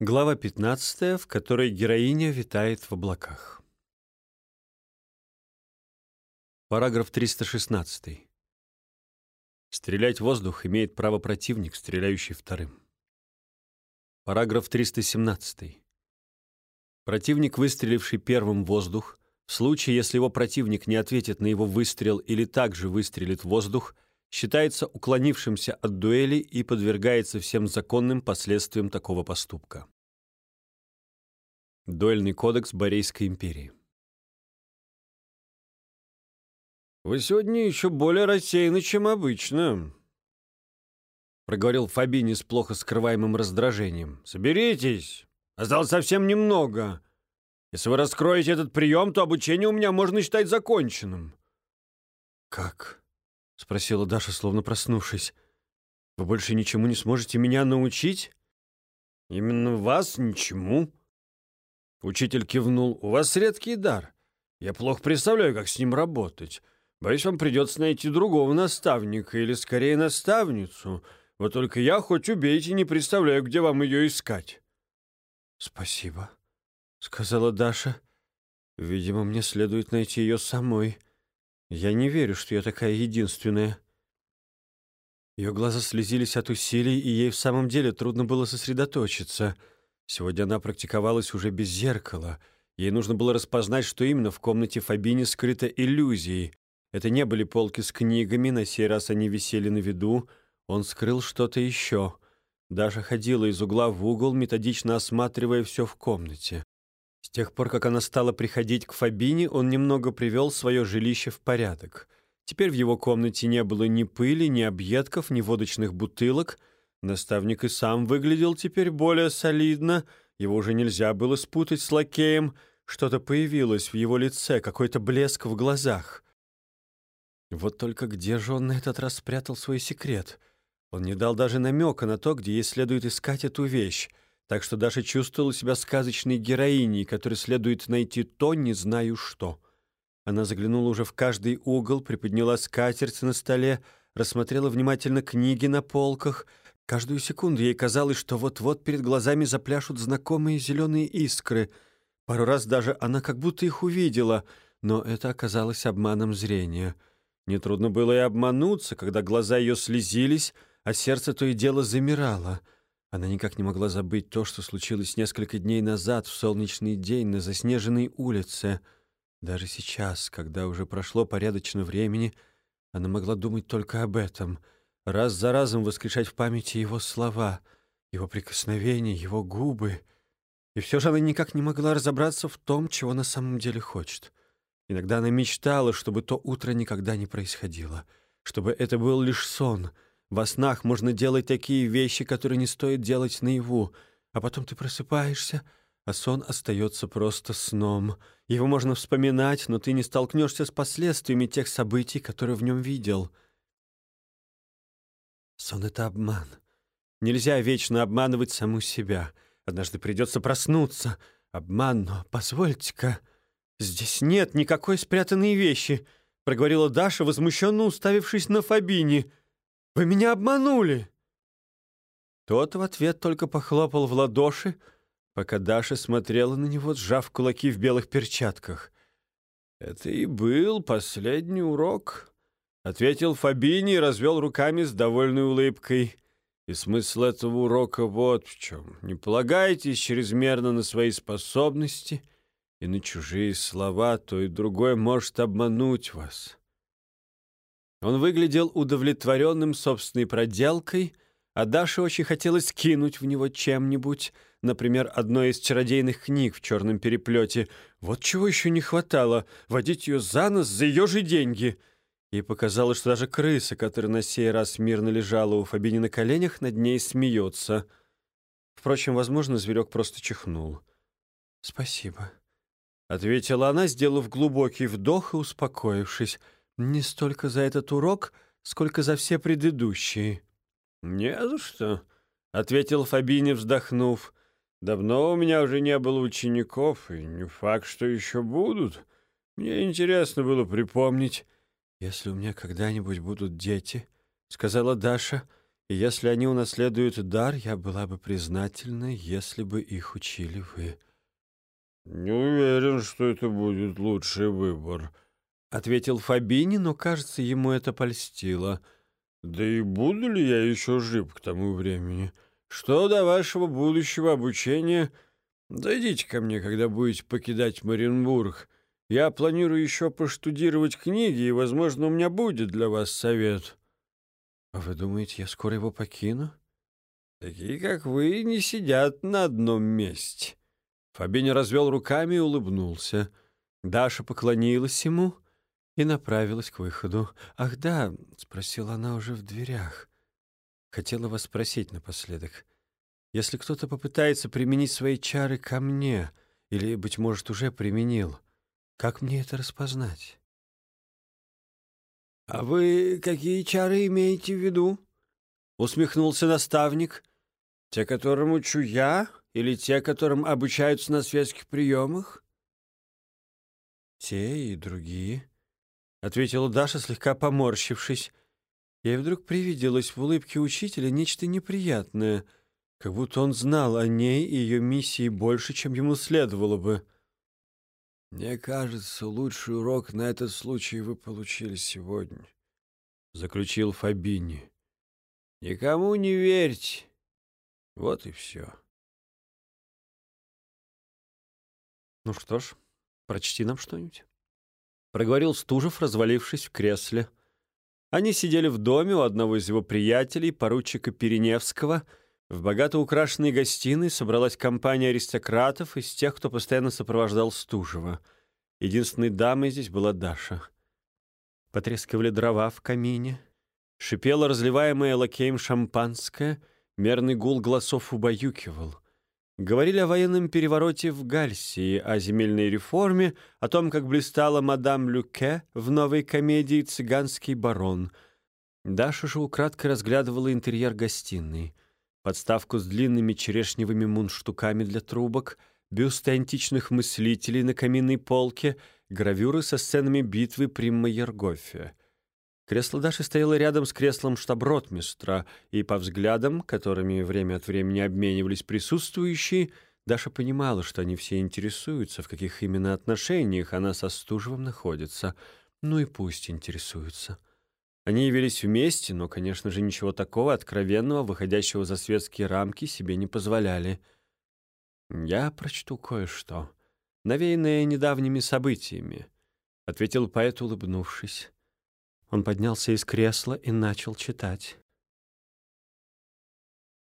Глава 15, в которой героиня витает в облаках. Параграф 316. Стрелять в воздух имеет право противник, стреляющий вторым. Параграф 317. Противник, выстреливший первым в воздух, в случае, если его противник не ответит на его выстрел или также выстрелит в воздух, считается уклонившимся от дуэли и подвергается всем законным последствиям такого поступка. Дуэльный кодекс Борейской империи. «Вы сегодня еще более рассеяны, чем обычно», — проговорил Фабини с плохо скрываемым раздражением. «Соберитесь! Осталось совсем немного. Если вы раскроете этот прием, то обучение у меня можно считать законченным». «Как?» — спросила Даша, словно проснувшись. «Вы больше ничему не сможете меня научить?» «Именно вас ничему». Учитель кивнул. «У вас редкий дар. Я плохо представляю, как с ним работать. Боюсь, вам придется найти другого наставника или, скорее, наставницу. Вот только я, хоть убейте, не представляю, где вам ее искать». «Спасибо», — сказала Даша. «Видимо, мне следует найти ее самой». Я не верю, что я такая единственная. Ее глаза слезились от усилий, и ей в самом деле трудно было сосредоточиться. Сегодня она практиковалась уже без зеркала. Ей нужно было распознать, что именно в комнате Фабини скрыто иллюзией. Это не были полки с книгами, на сей раз они висели на виду. Он скрыл что-то еще. Даша ходила из угла в угол, методично осматривая все в комнате. С тех пор, как она стала приходить к Фабине, он немного привел свое жилище в порядок. Теперь в его комнате не было ни пыли, ни объедков, ни водочных бутылок. Наставник и сам выглядел теперь более солидно. Его уже нельзя было спутать с лакеем. Что-то появилось в его лице, какой-то блеск в глазах. Вот только где же он на этот раз спрятал свой секрет? Он не дал даже намека на то, где ей следует искать эту вещь так что Даша чувствовала себя сказочной героиней, которой следует найти то, не знаю что. Она заглянула уже в каждый угол, приподняла скатерть на столе, рассмотрела внимательно книги на полках. Каждую секунду ей казалось, что вот-вот перед глазами запляшут знакомые зеленые искры. Пару раз даже она как будто их увидела, но это оказалось обманом зрения. Нетрудно было и обмануться, когда глаза ее слезились, а сердце то и дело замирало — она никак не могла забыть то, что случилось несколько дней назад, в солнечный день, на заснеженной улице. Даже сейчас, когда уже прошло порядочно времени, она могла думать только об этом, раз за разом воскрешать в памяти его слова, его прикосновения, его губы. И все же она никак не могла разобраться в том, чего на самом деле хочет. Иногда она мечтала, чтобы то утро никогда не происходило, чтобы это был лишь сон — во снах можно делать такие вещи, которые не стоит делать наяву, а потом ты просыпаешься, а сон остается просто сном. Его можно вспоминать, но ты не столкнешься с последствиями тех событий, которые в нем видел. Сон — это обман. Нельзя вечно обманывать саму себя. Однажды придется проснуться. Обман, но позвольте-ка... «Здесь нет никакой спрятанной вещи», — проговорила Даша, возмущенно уставившись на Фабини. Вы меня обманули!» Тот в ответ только похлопал в ладоши, пока Даша смотрела на него, сжав кулаки в белых перчатках. «Это и был последний урок», — ответил Фабини и развел руками с довольной улыбкой. «И смысл этого урока вот в чем. Не полагайтесь чрезмерно на свои способности и на чужие слова, то и другое может обмануть вас. Он выглядел удовлетворенным собственной проделкой, а Даше очень хотелось кинуть в него чем-нибудь, например, одной из чародейных книг в черном переплете. Вот чего еще не хватало — водить ее за нос за ее же деньги. Ей показалось, что даже крыса, которая на сей раз мирно лежала у Фабини на коленях, над ней смеется. Впрочем, возможно, зверек просто чихнул. «Спасибо», — ответила она, сделав глубокий вдох и успокоившись — не столько за этот урок, сколько за все предыдущие. «Не за что», — ответил Фабини, вздохнув. «Давно у меня уже не было учеников, и не факт, что еще будут. Мне интересно было припомнить». «Если у меня когда-нибудь будут дети», — сказала Даша, И если они унаследуют дар, я была бы признательна, если бы их учили вы». «Не уверен, что это будет лучший выбор», — ответил Фабини, но, кажется, ему это польстило. «Да и буду ли я еще жив к тому времени? Что до вашего будущего обучения? Зайдите ко мне, когда будете покидать Маринбург. Я планирую еще поштудировать книги, и, возможно, у меня будет для вас совет». «А вы думаете, я скоро его покину?» «Такие, как вы, не сидят на одном месте». Фабини развел руками и улыбнулся. Даша поклонилась ему и направилась к выходу. «Ах да», — спросила она уже в дверях. «Хотела вас спросить напоследок. Если кто-то попытается применить свои чары ко мне, или, быть может, уже применил, как мне это распознать?» «А вы какие чары имеете в виду?» — усмехнулся наставник. «Те, которым учу я, или те, которым обучаются на светских приемах?» «Те и другие», — ответила Даша, слегка поморщившись. Ей вдруг привиделось в улыбке учителя нечто неприятное, как будто он знал о ней и ее миссии больше, чем ему следовало бы. «Мне кажется, лучший урок на этот случай вы получили сегодня», — заключил Фабини. «Никому не верьте. Вот и все». «Ну что ж, прочти нам что-нибудь». — проговорил Стужев, развалившись в кресле. Они сидели в доме у одного из его приятелей, поручика Переневского. В богато украшенной гостиной собралась компания аристократов из тех, кто постоянно сопровождал Стужева. Единственной дамой здесь была Даша. Потрескивали дрова в камине. Шипело разливаемое лакеем шампанское. Мерный гул голосов убаюкивал — Говорили о военном перевороте в Гальсии, о земельной реформе, о том, как блистала мадам Люке в новой комедии «Цыганский барон». Даша же украдкой разглядывала интерьер гостиной. Подставку с длинными черешневыми мундштуками для трубок, бюсты античных мыслителей на каминной полке, гравюры со сценами битвы при Майергофе. Кресло Даши стояло рядом с креслом штаб-ротмистра, и по взглядам, которыми время от времени обменивались присутствующие, Даша понимала, что они все интересуются, в каких именно отношениях она со Стужевым находится. Ну и пусть интересуются. Они явились вместе, но, конечно же, ничего такого откровенного, выходящего за светские рамки, себе не позволяли. «Я прочту кое-что, навеянное недавними событиями», — ответил поэт, улыбнувшись. Он поднялся из кресла и начал читать.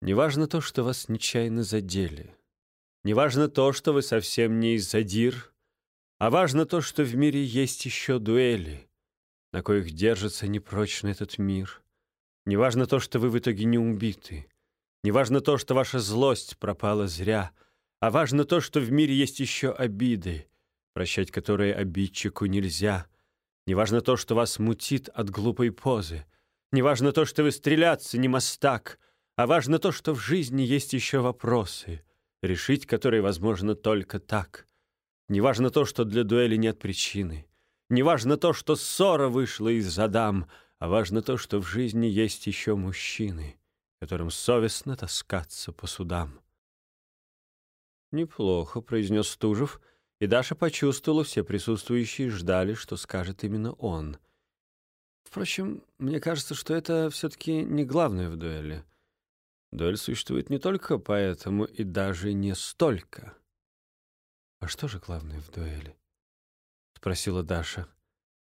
«Неважно то, что вас нечаянно задели. Неважно то, что вы совсем не из задир, а важно то, что в мире есть еще дуэли, на коих держится непрочно этот мир. Неважно то, что вы в итоге не убиты. Неважно то, что ваша злость пропала зря, а важно то, что в мире есть еще обиды, прощать которые обидчику нельзя — Неважно то, что вас мутит от глупой позы. Неважно то, что вы стреляться не мастак. А важно то, что в жизни есть еще вопросы, решить которые возможно только так. Неважно то, что для дуэли нет причины. Неважно то, что ссора вышла из-за дам, а важно то, что в жизни есть еще мужчины, которым совестно таскаться по судам. «Неплохо», — произнес Стужев, — и Даша почувствовала, все присутствующие ждали, что скажет именно он. Впрочем, мне кажется, что это все-таки не главное в дуэли. Дуэль существует не только поэтому и даже не столько. «А что же главное в дуэли?» — спросила Даша.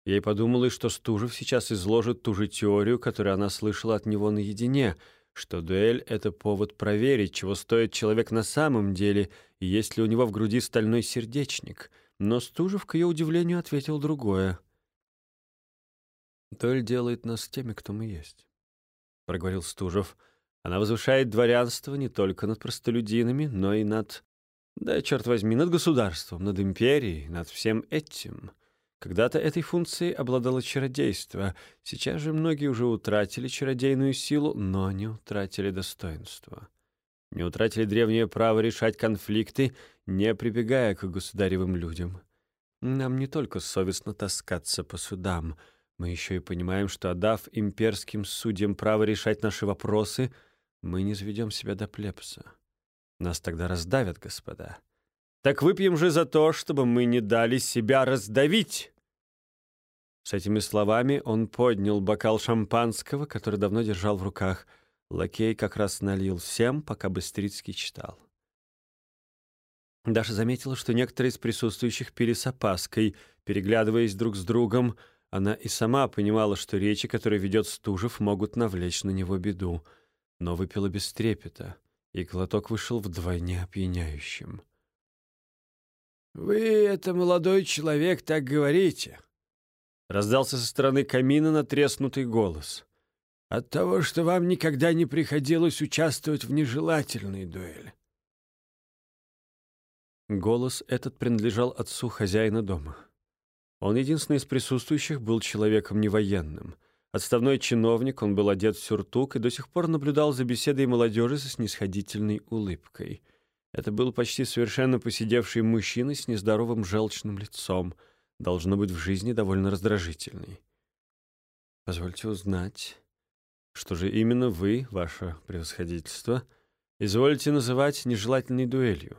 Ей подумалось, что Стужев сейчас изложит ту же теорию, которую она слышала от него наедине — что дуэль — это повод проверить, чего стоит человек на самом деле, и есть ли у него в груди стальной сердечник. Но Стужев, к ее удивлению, ответил другое. «Дуэль делает нас теми, кто мы есть», — проговорил Стужев. «Она возвышает дворянство не только над простолюдинами, но и над... Да, черт возьми, над государством, над империей, над всем этим». Когда-то этой функцией обладало чародейство. Сейчас же многие уже утратили чародейную силу, но не утратили достоинство. Не утратили древнее право решать конфликты, не прибегая к государевым людям. Нам не только совестно таскаться по судам. Мы еще и понимаем, что, отдав имперским судьям право решать наши вопросы, мы не заведем себя до плебса. Нас тогда раздавят, господа. Так выпьем же за то, чтобы мы не дали себя раздавить!» С этими словами он поднял бокал шампанского, который давно держал в руках. Лакей как раз налил всем, пока Быстрицкий читал. Даша заметила, что некоторые из присутствующих пили с опаской, переглядываясь друг с другом. Она и сама понимала, что речи, которые ведет Стужев, могут навлечь на него беду, но выпила без трепета, и глоток вышел вдвойне опьяняющим. «Вы, это молодой человек, так говорите», Раздался со стороны камина натреснутый голос. «От того, что вам никогда не приходилось участвовать в нежелательной дуэли». Голос этот принадлежал отцу хозяина дома. Он единственный из присутствующих был человеком невоенным. Отставной чиновник, он был одет в сюртук и до сих пор наблюдал за беседой молодежи со снисходительной улыбкой. Это был почти совершенно посидевший мужчина с нездоровым желчным лицом — должно быть в жизни довольно раздражительной. Позвольте узнать, что же именно вы, ваше превосходительство, изволите называть нежелательной дуэлью?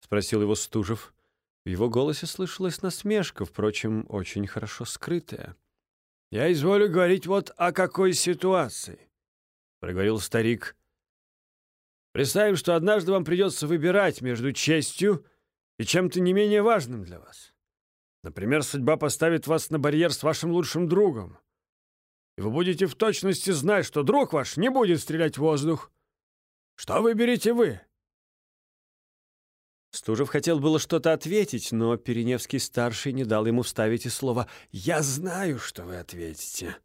Спросил его Стужев. В его голосе слышалась насмешка, впрочем, очень хорошо скрытая. «Я изволю говорить вот о какой ситуации», — проговорил старик. «Представим, что однажды вам придется выбирать между честью и чем-то не менее важным для вас. Например, судьба поставит вас на барьер с вашим лучшим другом. Вы будете в точности знать, что друг ваш не будет стрелять в воздух. Что выберете вы?» Стужев хотел было что-то ответить, но Переневский-старший не дал ему вставить и слова «Я знаю, что вы ответите».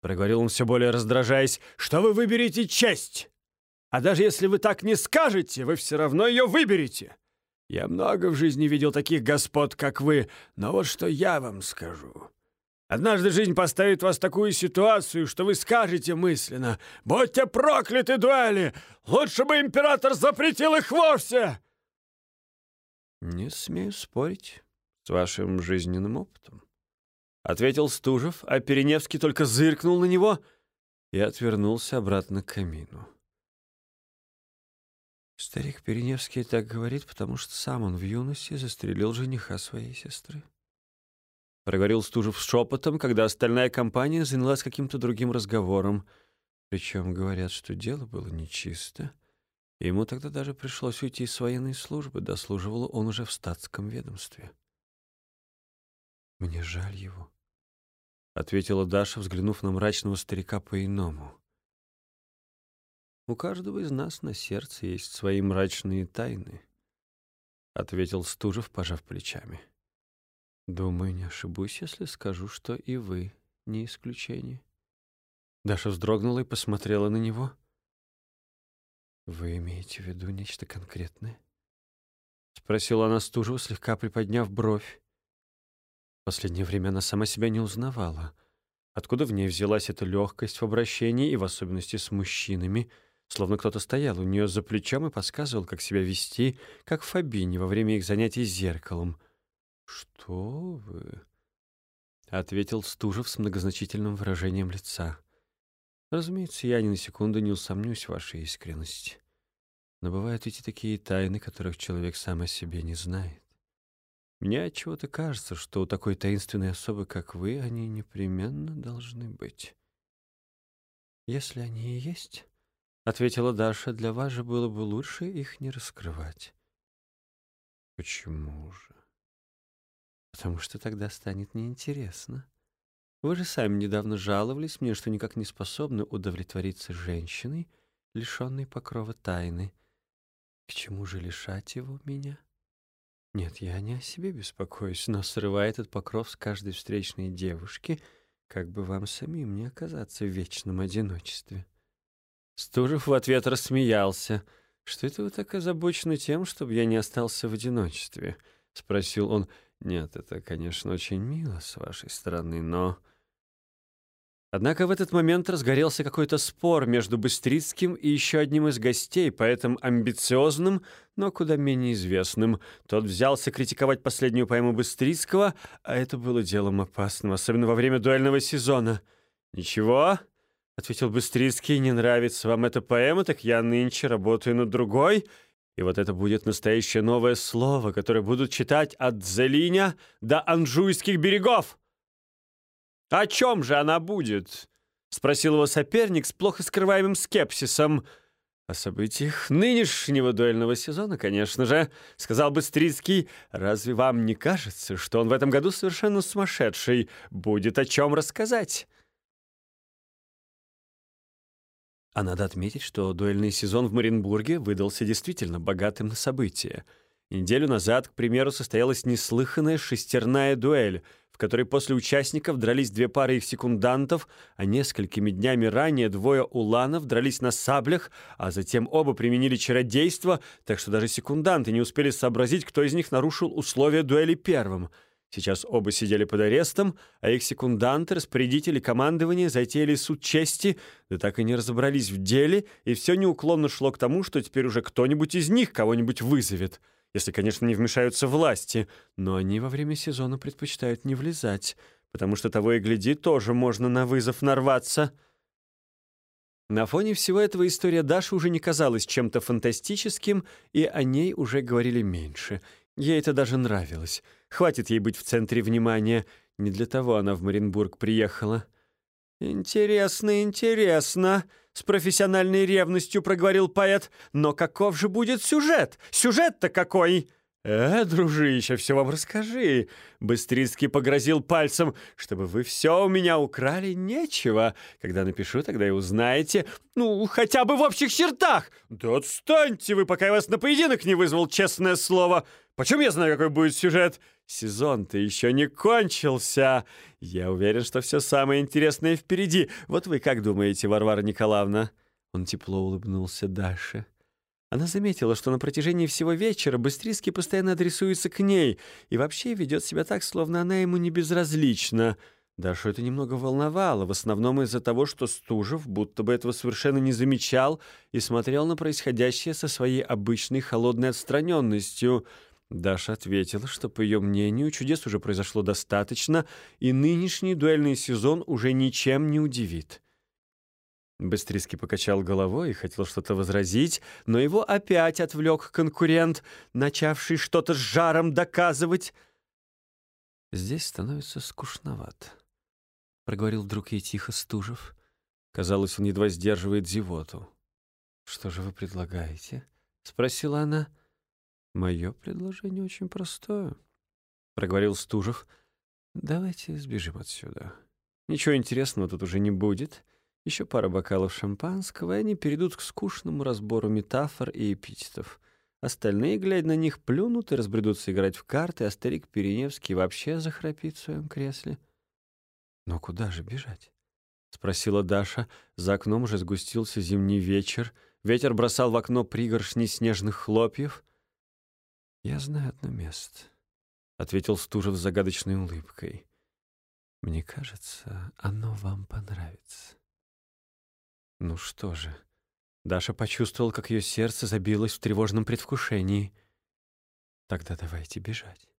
Проговорил он все более раздражаясь, «Что вы выберете честь? А даже если вы так не скажете, вы все равно ее выберете. Я много в жизни видел таких господ, как вы, но вот что я вам скажу. Однажды жизнь поставит вас в такую ситуацию, что вы скажете мысленно «Будьте прокляты, дуэли! Лучше бы император запретил их вовсе!» «Не смею спорить с вашим жизненным опытом», — ответил Стужев, а Переневский только зыркнул на него и отвернулся обратно к камину. Старик Переневский так говорит, потому что сам он в юности застрелил жениха своей сестры. Проговорил Стужев шепотом, когда остальная компания занялась каким-то другим разговором. Причем говорят, что дело было нечисто. Ему тогда даже пришлось уйти из военной службы, дослуживал он уже в статском ведомстве. «Мне жаль его», — ответила Даша, взглянув на мрачного старика по-иному. У каждого из нас на сердце есть свои мрачные тайны, ответил Стужев, пожав плечами. Думаю, не ошибусь, если скажу, что и вы не исключение. Даша вздрогнула и посмотрела на него. Вы имеете в виду нечто конкретное? спросила она Стужева, слегка приподняв бровь. В последнее время она сама себя не узнавала. Откуда в ней взялась эта легкость в обращении и в особенности с мужчинами — словно кто-то стоял у нее за плечом и подсказывал, как себя вести, как в Фабине во время их занятий зеркалом. «Что вы?» — ответил Стужев с многозначительным выражением лица. «Разумеется, я ни на секунду не усомнюсь в вашей искренности. Но бывают эти такие тайны, которых человек сам о себе не знает. Мне отчего-то кажется, что у такой таинственной особы, как вы, они непременно должны быть. Если они и есть, — ответила Даша, — «для вас же было бы лучше их не раскрывать». «Почему же?» «Потому что тогда станет неинтересно. Вы же сами недавно жаловались мне, что никак не способны удовлетвориться женщиной, лишенной покрова тайны. К чему же лишать его меня?» «Нет, я не о себе беспокоюсь, но срывая этот покров с каждой встречной девушки, как бы вам самим не оказаться в вечном одиночестве». Стужев в ответ рассмеялся. «Что это вы так озабочены тем, чтобы я не остался в одиночестве?» — спросил он. «Нет, это, конечно, очень мило с вашей стороны, но...» Однако в этот момент разгорелся какой-то спор между Быстрицким и еще одним из гостей, поэтом амбициозным, но куда менее известным. Тот взялся критиковать последнюю поэму Быстрицкого, а это было делом опасным, особенно во время дуэльного сезона. «Ничего», — ответил Быстрицкий, — «не нравится вам эта поэма, так я нынче работаю над другой». И вот это будет настоящее новое слово, которое будут читать от Зелиня до Анжуйских берегов. «О чем же она будет?» — спросил его соперник с плохо скрываемым скепсисом. «О событиях нынешнего дуэльного сезона, конечно же», — сказал Быстрицкий. «Разве вам не кажется, что он в этом году совершенно сумасшедший? Будет о чем рассказать?» А надо отметить, что дуэльный сезон в Маринбурге выдался действительно богатым на события. Неделю назад, к примеру, состоялась неслыханная шестерная дуэль — в которой после участников дрались две пары их секундантов, а несколькими днями ранее двое уланов дрались на саблях, а затем оба применили чародейство, так что даже секунданты не успели сообразить, кто из них нарушил условия дуэли первым. Сейчас оба сидели под арестом, а их секунданты, распорядители командования затеяли суд чести, да так и не разобрались в деле, и все неуклонно шло к тому, что теперь уже кто-нибудь из них кого-нибудь вызовет если, конечно, не вмешаются власти, но они во время сезона предпочитают не влезать, потому что того и гляди, тоже можно на вызов нарваться. На фоне всего этого история Даши уже не казалась чем-то фантастическим, и о ней уже говорили меньше. Ей это даже нравилось. Хватит ей быть в центре внимания. Не для того она в Маринбург приехала. «Интересно, интересно», — с профессиональной ревностью проговорил поэт. «Но каков же будет сюжет? Сюжет-то какой?» «Э, дружище, все вам расскажи!» Быстрицкий погрозил пальцем. «Чтобы вы все у меня украли, нечего. Когда напишу, тогда и узнаете. Ну, хотя бы в общих чертах!» «Да отстаньте вы, пока я вас на поединок не вызвал, честное слово!» «Почем я знаю, какой будет сюжет?» Сезон-то еще не кончился. Я уверен, что все самое интересное впереди. Вот вы как думаете, Варвара Николаевна?» Он тепло улыбнулся Даше. Она заметила, что на протяжении всего вечера Быстрицкий постоянно адресуется к ней и вообще ведет себя так, словно она ему не безразлична. Дашу это немного волновало, в основном из-за того, что Стужев будто бы этого совершенно не замечал и смотрел на происходящее со своей обычной холодной отстраненностью — Даша ответила, что, по ее мнению, чудес уже произошло достаточно, и нынешний дуэльный сезон уже ничем не удивит. Быстрицкий покачал головой и хотел что-то возразить, но его опять отвлек конкурент, начавший что-то с жаром доказывать. «Здесь становится скучновато», — проговорил вдруг ей тихо Стужев. Казалось, он едва сдерживает зевоту. «Что же вы предлагаете?» — спросила она. — «Мое предложение очень простое», — проговорил Стужев. «Давайте сбежим отсюда. Ничего интересного тут уже не будет. Еще пара бокалов шампанского, и они перейдут к скучному разбору метафор и эпитетов. Остальные, глядя на них, плюнут и разбредутся играть в карты, а старик Переневский вообще захрапит в своем кресле». «Но куда же бежать?» — спросила Даша. За окном уже сгустился зимний вечер. Ветер бросал в окно пригоршни снежных хлопьев — «Я знаю одно место», — ответил Стужев с загадочной улыбкой. «Мне кажется, оно вам понравится». «Ну что же?» Даша почувствовала, как ее сердце забилось в тревожном предвкушении. «Тогда давайте бежать».